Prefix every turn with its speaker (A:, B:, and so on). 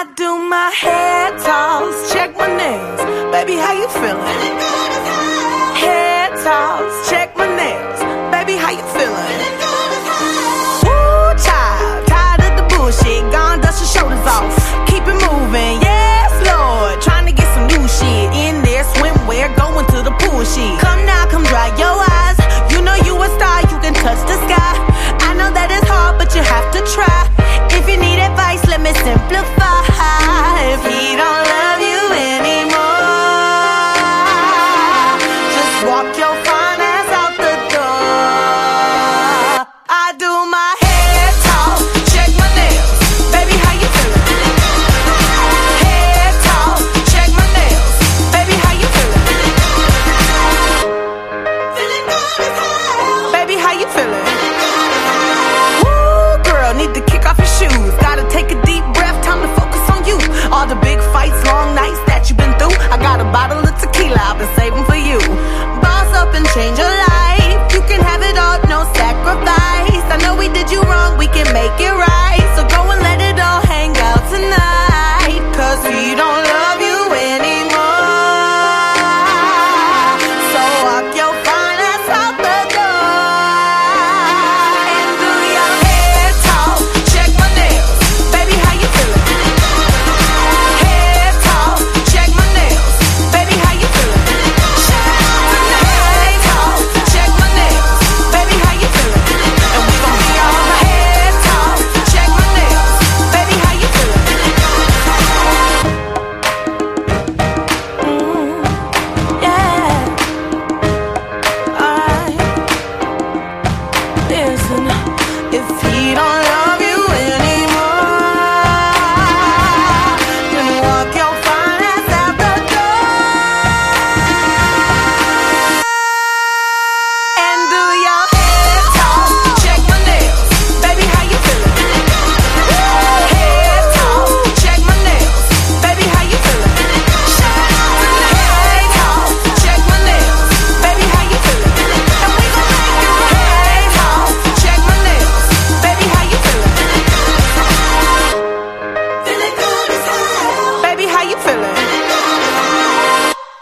A: I do my hair toss, check my nails. Baby, how you feeling? Hair toss, check my nails. Baby, how you feeling? Woo, child, tired of the bullshit. Gone, dust your shoulders off. Keep it moving, yes, Lord. Trying to get some new shit in there, swimwear, going to the pool shit. Come if he don't